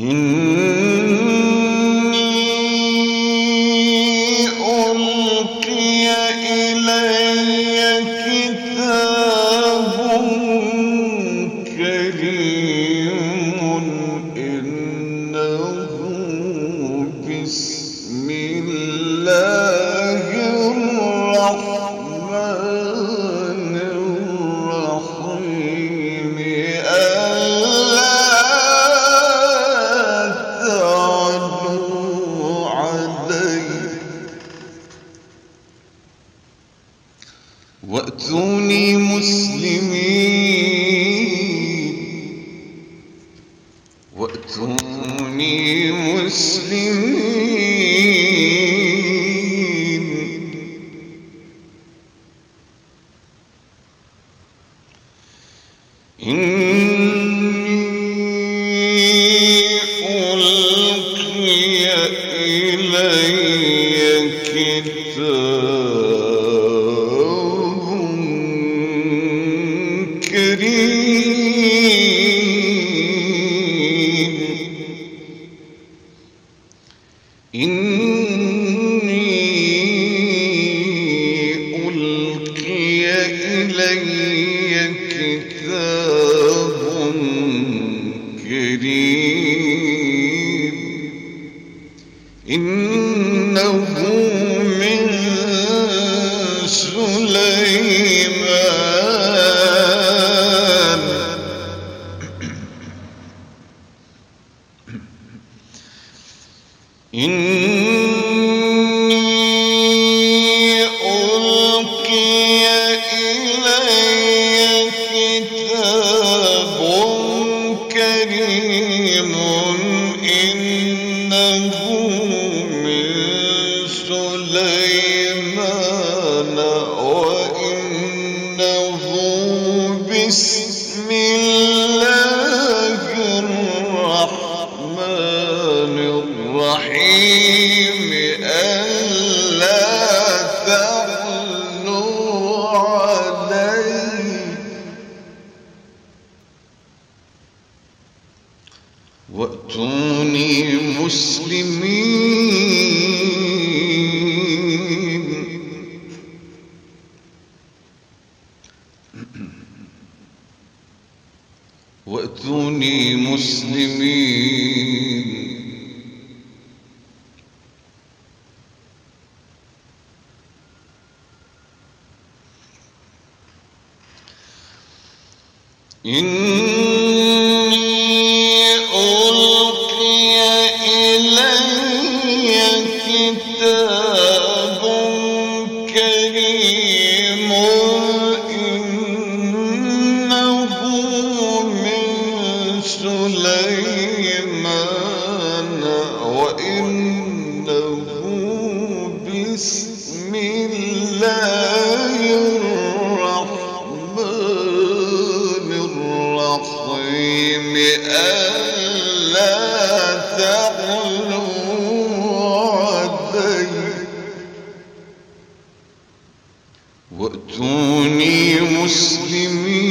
إني ألقي إلي كتاب كريم إنه بسم واتوني مسلمين. واتوني مسلمين. إني Uh... إلي المجرمين إني ألقي إلي كتاب كريم. إني إني ألقي إلي كتاب كريم إنه من سليمان وإنه بسم الله. وأتوني مسلمين وأتوني مسلمين إن التَّاكِلِينَ مسلمين